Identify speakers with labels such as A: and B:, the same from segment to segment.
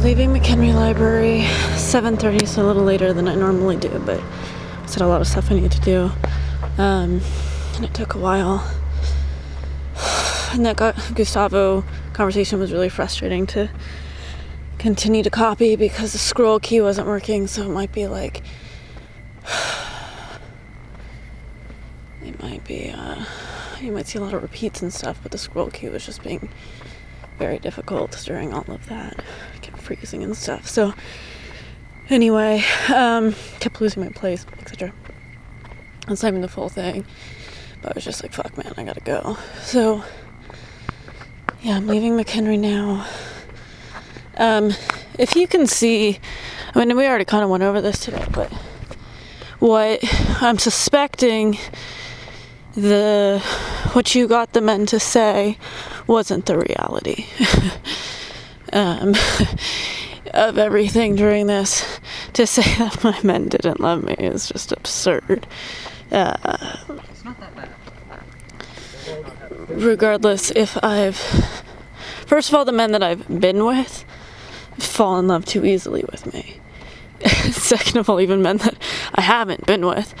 A: Leaving McHenry Library, 7.30, so a little later than I normally do, but I said a lot of stuff I need to do. Um, and it took a while. And that got, Gustavo conversation was really frustrating to continue to copy because the scroll key wasn't working, so it might be like... It might be, uh, you might see a lot of repeats and stuff, but the scroll key was just being very difficult during all of that. I kept freezing and stuff. So anyway, um, kept losing my place, etc. I was typing the full thing, but I was just like, "Fuck, man, I gotta go." So yeah, I'm leaving McHenry now. Um, if you can see, I mean, we already kind of went over this today, but what I'm suspecting the what you got the men to say wasn't the reality um, of everything during this. To say that my men didn't love me is just absurd. Uh, regardless, if I've first of all, the men that I've been with fall in love too easily with me. Second of all, even men that I haven't been with,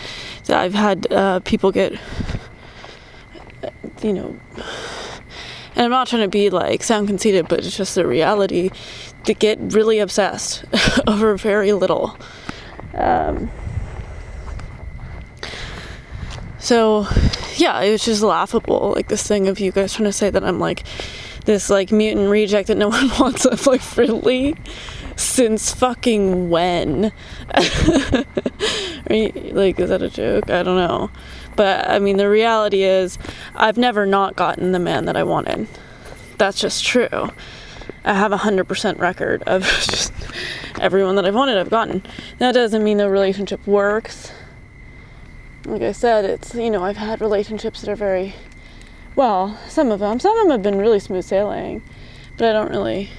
A: I've had uh, people get, you know, and I'm not trying to be like sound conceited, but it's just the reality to get really obsessed over very little. Um, so, yeah, it was just laughable. Like this thing of you guys trying to say that I'm like this like mutant reject that no one wants. I'm like, really? Since fucking when? you, like, is that a joke? I don't know. But I mean, the reality is, I've never not gotten the man that I wanted. That's just true. I have a hundred percent record of just everyone that I've wanted, I've gotten. That doesn't mean the relationship works. Like I said, it's you know I've had relationships that are very well. Some of them, some of them have been really smooth sailing, but I don't really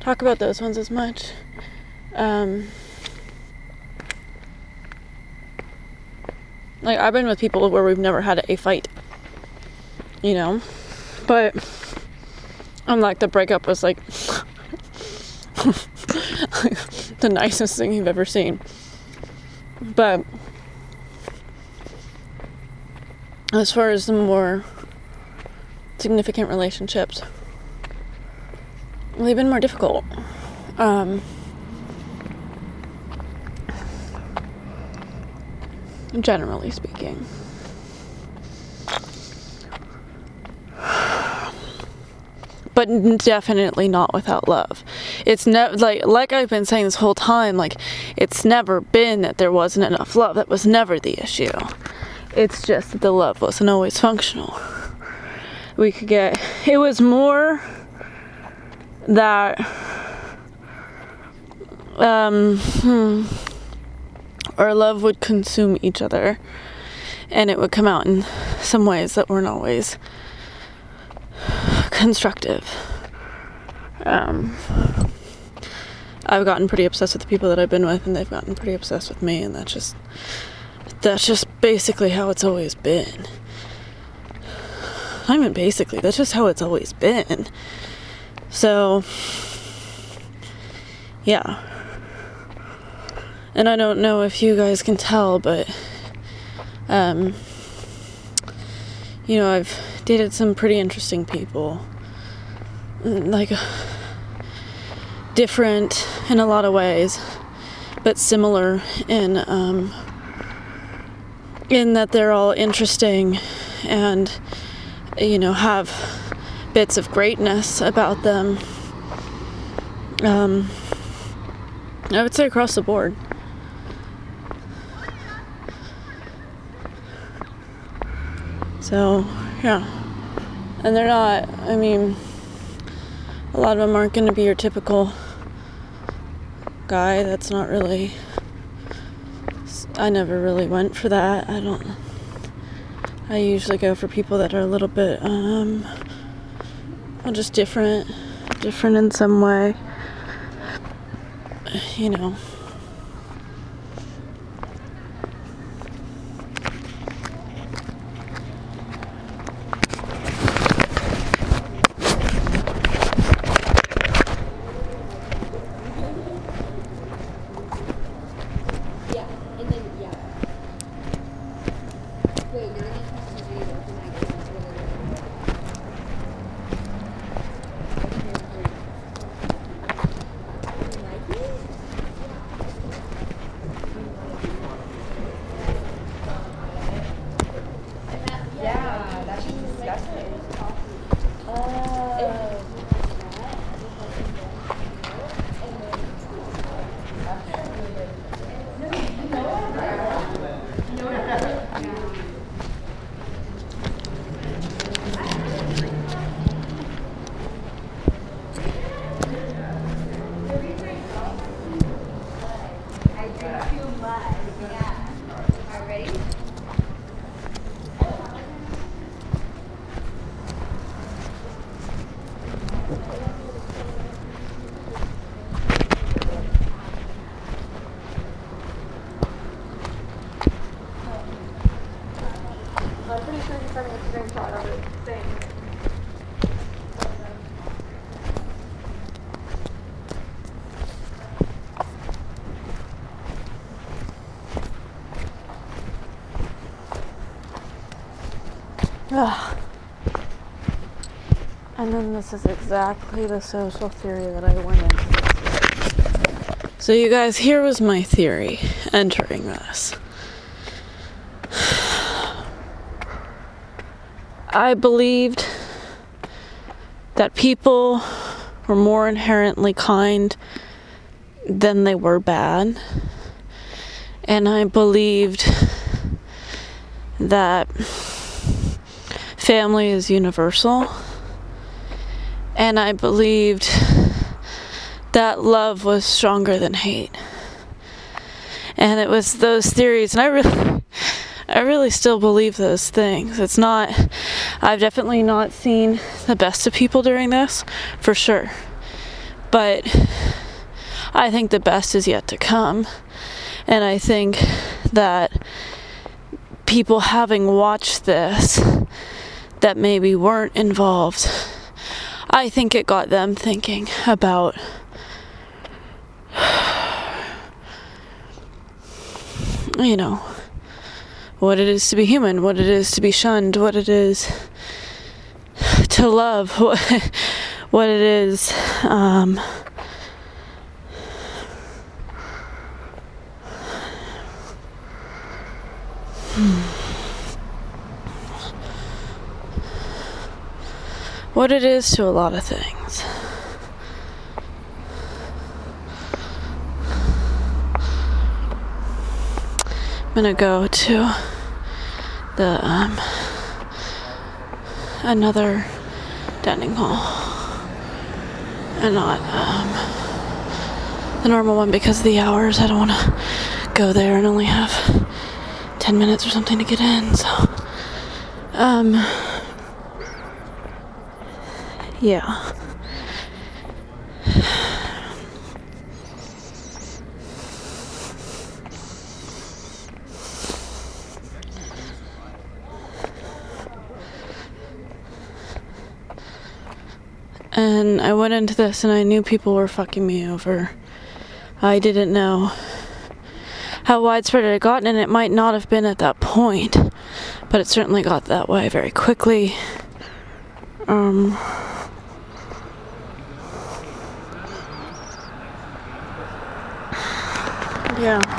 A: talk about those ones as much. Um, Like I've been with people where we've never had a fight. You know? But I'm like the breakup was like the nicest thing you've ever seen. But as far as the more significant relationships, they've been more difficult. Um, generally speaking. But definitely not without love. It's never like like I've been saying this whole time. Like it's never been that there wasn't enough love. That was never the issue. It's just that the love wasn't always functional. We could get. It was more that. Um. Hmm, our love would consume each other and it would come out in some ways that weren't always constructive. Um, I've gotten pretty obsessed with the people that I've been with, and they've gotten pretty obsessed with me, and that's just that's just basically how it's always been. I mean, basically, that's just how it's always been. So, yeah. And I don't know if you guys can tell, but um, you know, I've dated some pretty interesting people. Like different in a lot of ways, but similar in um, in that they're all interesting and you know have bits of greatness about them. Um, I would say across the board. So, yeah. And they're not, I mean, a lot of them aren't going to be your typical guy. That's not really, I never really went for that. I don't, I usually go for people that are a little bit, um, well, just different, different in some way. You know. Ugh. And then this is exactly the social theory that I went into. So, you guys, here was my theory entering this. I believed that people were more inherently kind than they were bad. And I believed that family is universal. And I believed that love was stronger than hate. And it was those theories, and I really, I really still believe those things. It's not, I've definitely not seen the best of people during this, for sure. But I think the best is yet to come. And I think that people having watched this that maybe weren't involved, I think it got them thinking about you know what it is to be human, what it is to be shunned, what it is to love, what, what it is um, what it is to a lot of things. I'm gonna go to the um, another dining hall and not um, the normal one because of the hours. I don't want to go there and only have 10 minutes or something to get in, so. Um. Yeah. And I went into this and I knew people were fucking me over. I didn't know how widespread it had gotten, and it might not have been at that point, but it certainly got that way very quickly. Um, yeah.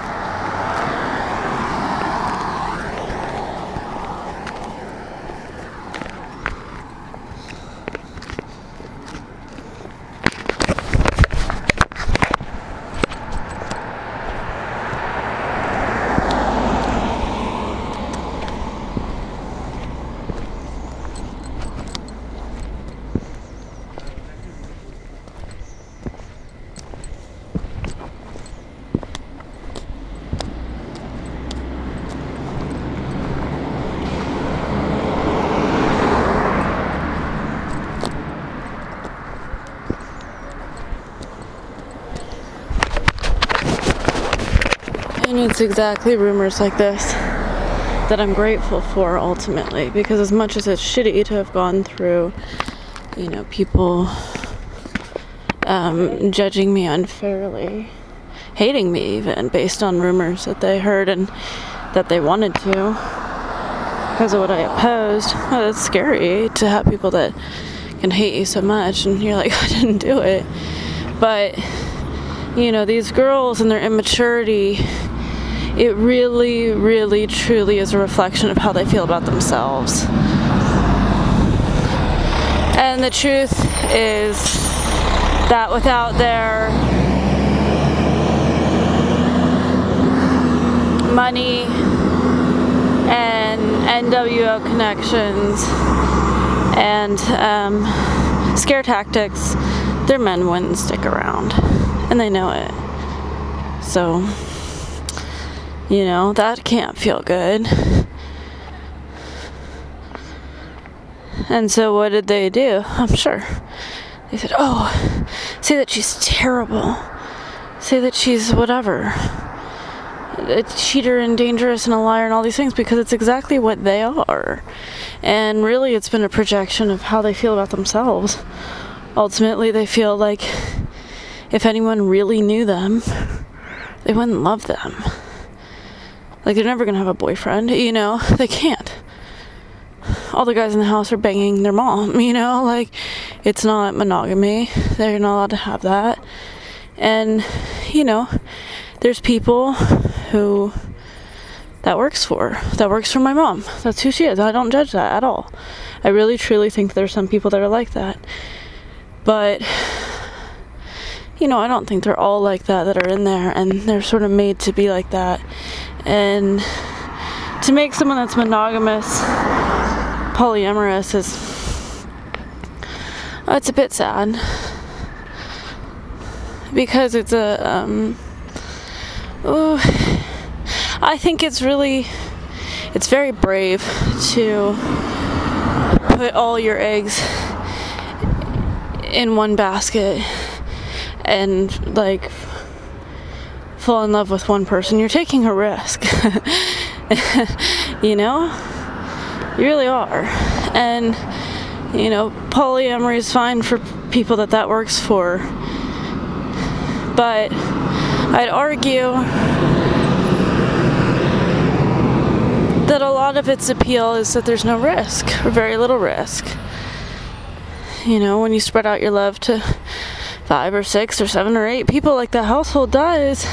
A: And it's exactly rumors like this that I'm grateful for ultimately because as much as it's shitty to have gone through, you know, people um, judging me unfairly, hating me even based on rumors that they heard and that they wanted to because of what I opposed. Well, it's scary to have people that can hate you so much and you're like, I didn't do it. But, you know, these girls and their immaturity it really, really, truly is a reflection of how they feel about themselves. And the truth is that without their money and NWO connections and um, scare tactics, their men wouldn't stick around. And they know it. So. You know, that can't feel good. And so, what did they do? I'm sure. They said, Oh, say that she's terrible. Say that she's whatever. A cheater and dangerous and a liar and all these things because it's exactly what they are. And really, it's been a projection of how they feel about themselves. Ultimately, they feel like if anyone really knew them, they wouldn't love them. Like they're never gonna have a boyfriend, you know? They can't. all the guys in the house are banging their mom, you know? Like, it's not monogamy. They're not allowed to have that. And, you know, there's people who that works for. That works for my mom. That's who she is. I don't judge that at all. I really truly think there's some people that are like that. But you know, I don't think they're all like that that are in there and they're sort of made to be like that. And to make someone that's monogamous polyamorous is oh, it's a bit sad. Because it's a um, I think it's really it's very brave to put all your eggs in one basket and like fall in love with one person. You're taking a risk. you know? You really are. And you know, polyamory is fine for people that that works for. But I'd argue that a lot of its appeal is that there's no risk, or very little risk. You know, when you spread out your love to five or six or seven or eight people like the household does,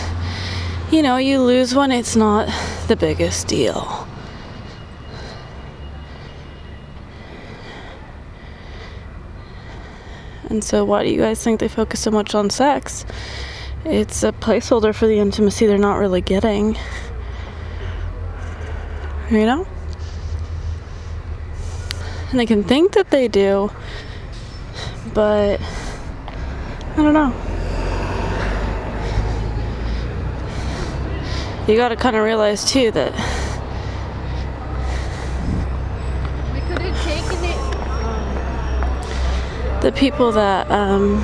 A: you know, you lose one, it's not the biggest deal. And so, why do you guys think they focus so much on sex? It's a placeholder for the intimacy they're not really getting you know? And they can think that they do, but I don't know. You gotta kind of realize too that. We could have taken it. The people that um,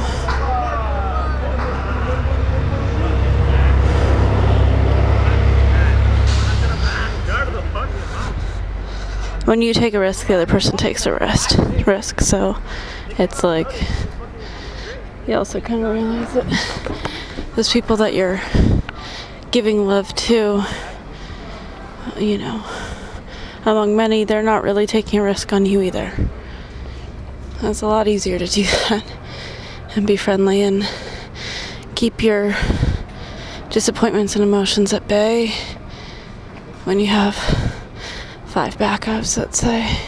A: when you take a risk, the other person takes a risk. Risk. So it's like you also kind of realize that those people that you're giving love to, you know, among many, they're not really taking a risk on you either. It's a lot easier to do that and be friendly and keep your disappointments and emotions at bay when you have five backups, let's say.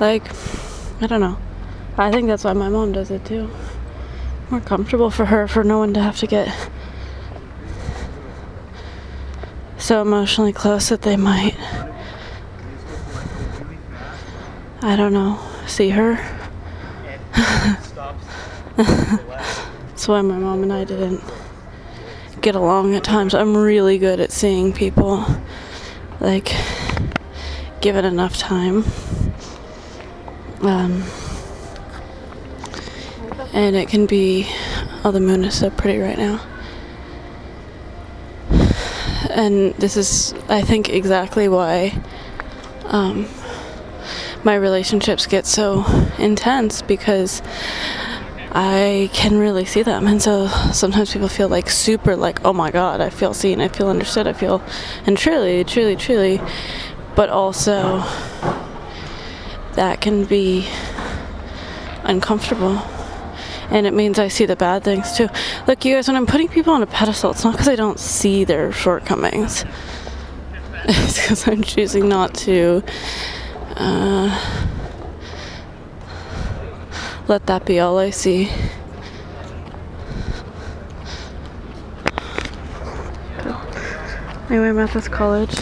A: Like, I don't know. I think that's why my mom does it too. More comfortable for her, for no one to have to get so emotionally close that they might, I don't know, see her. that's why my mom and I didn't get along at times. I'm really good at seeing people, like, given enough time. Um, and it can be, oh, the moon is so pretty right now. And this is, I think, exactly why um, my relationships get so intense because I can really see them. And so sometimes people feel like super like, oh my God, I feel seen, I feel understood, I feel, and truly, truly, truly, but also that can be uncomfortable. And it means I see the bad things too. Look, you guys, when I'm putting people on a pedestal, it's not because I don't see their shortcomings. It's because I'm choosing not to. Uh, let that be all I see. Anyway, I'm at this college.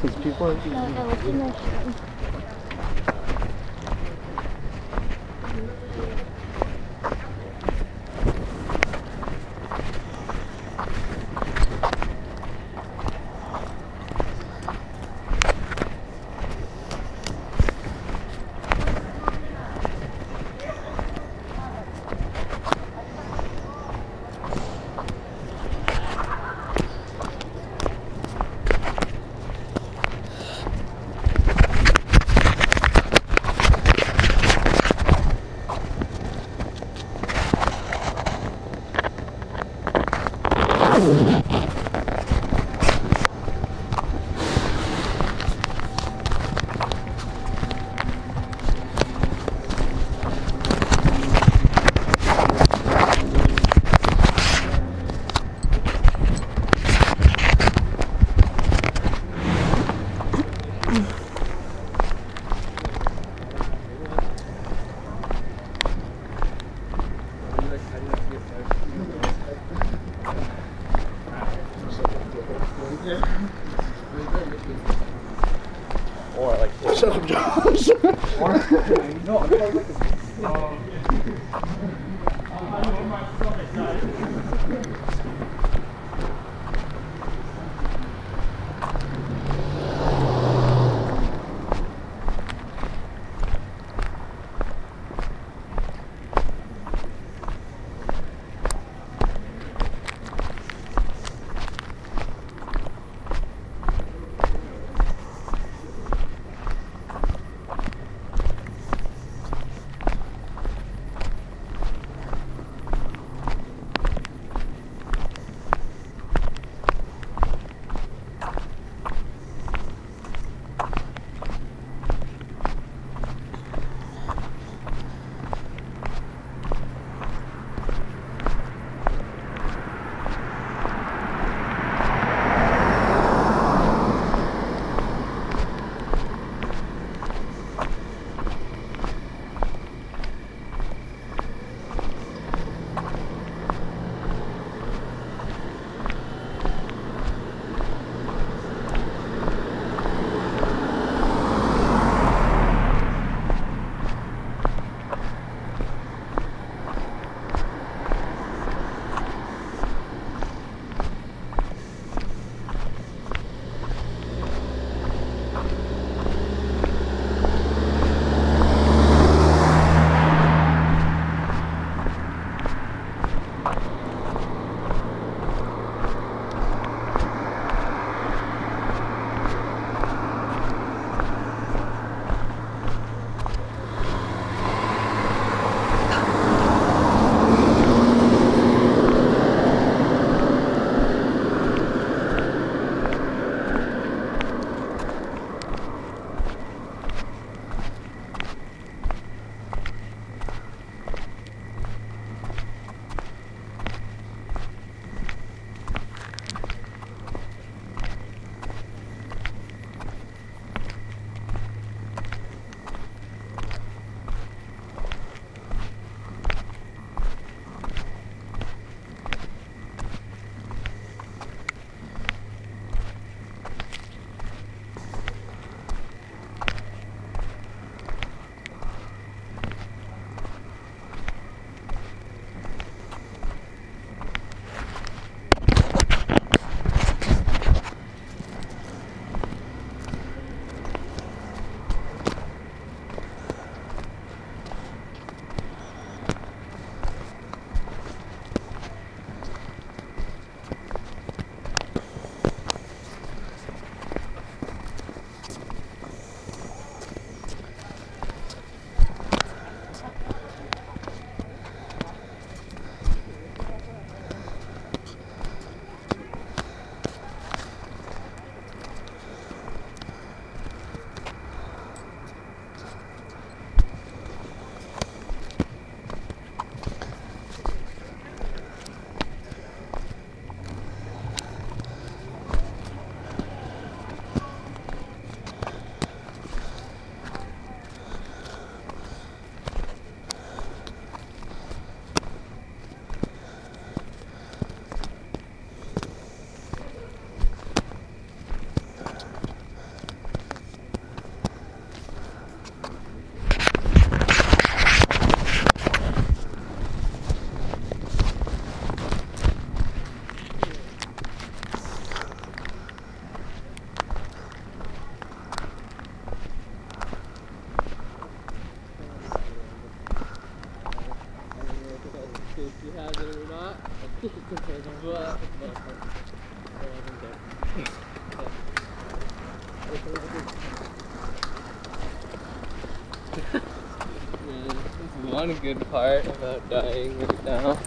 B: Because people.
C: Mm. One good part about dying right now.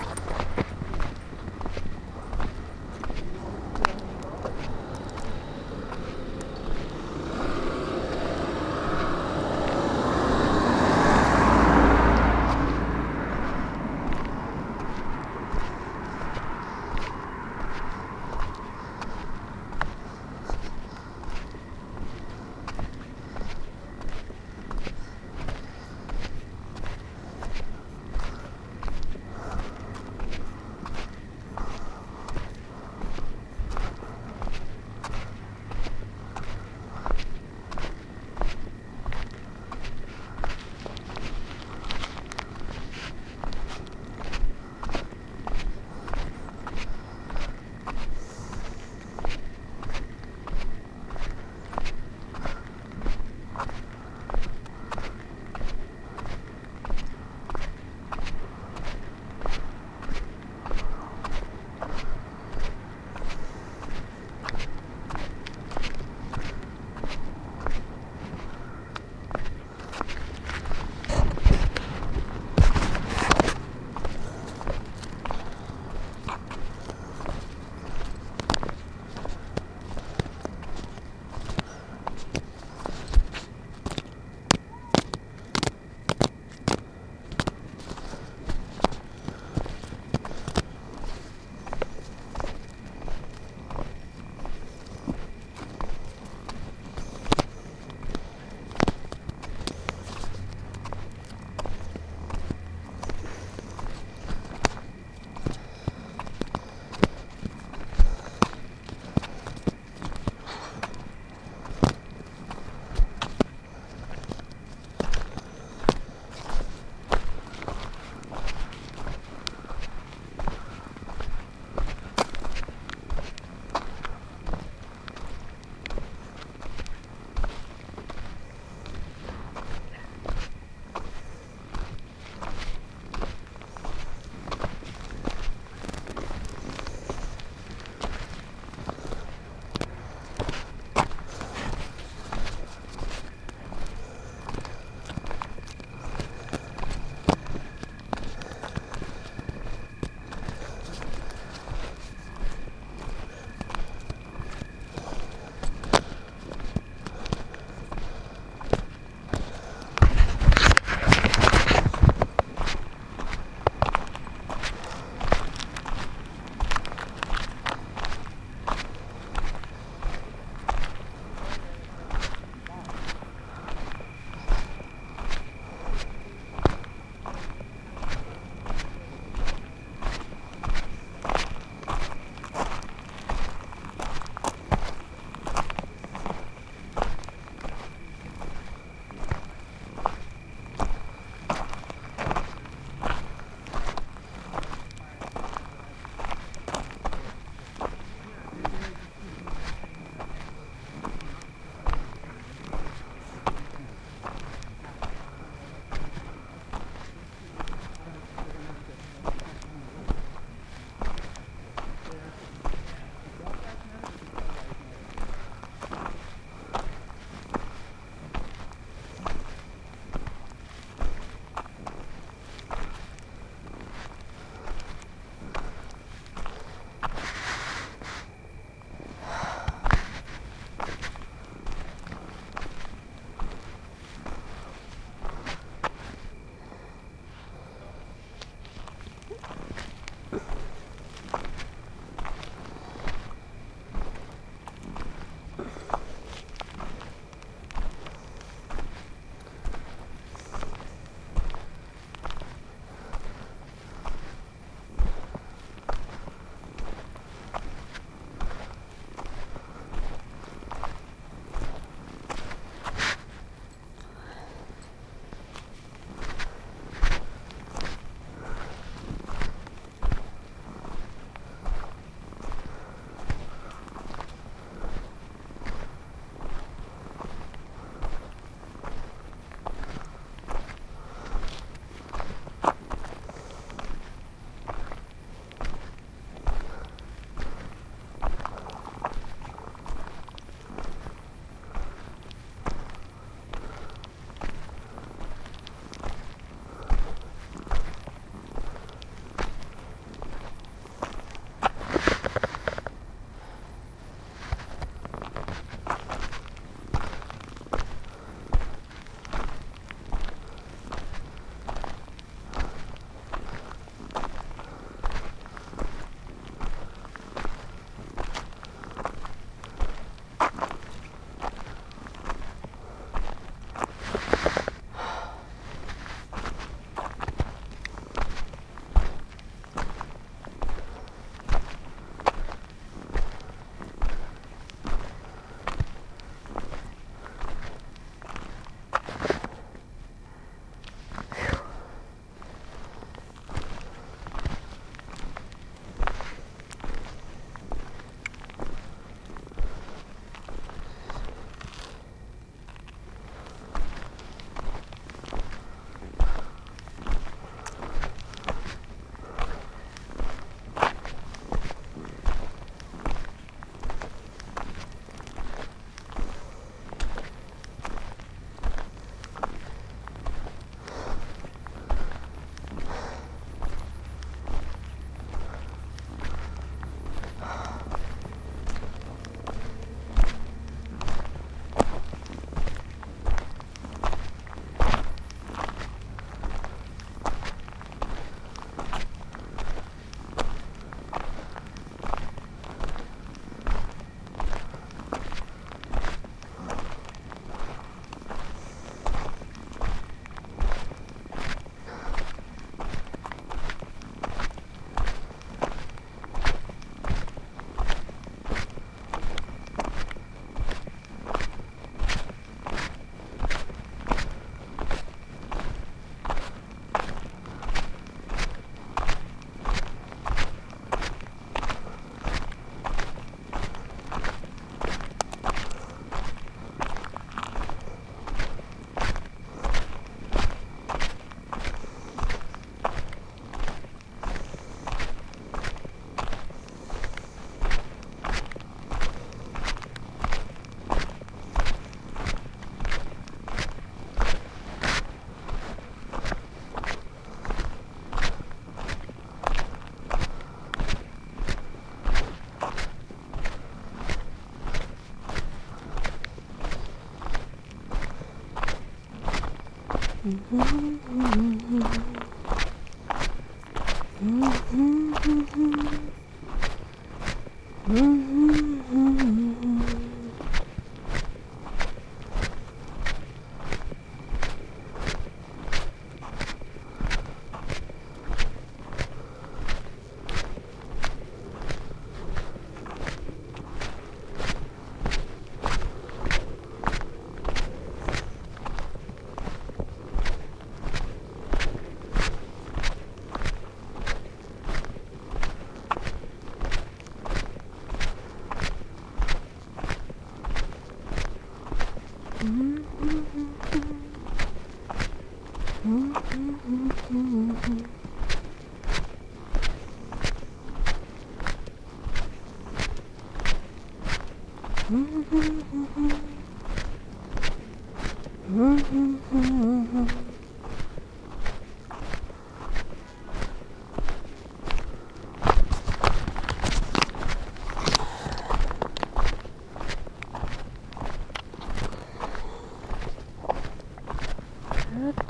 C: Mm -hmm.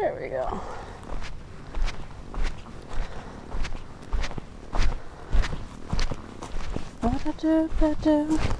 A: There we go. Do, do.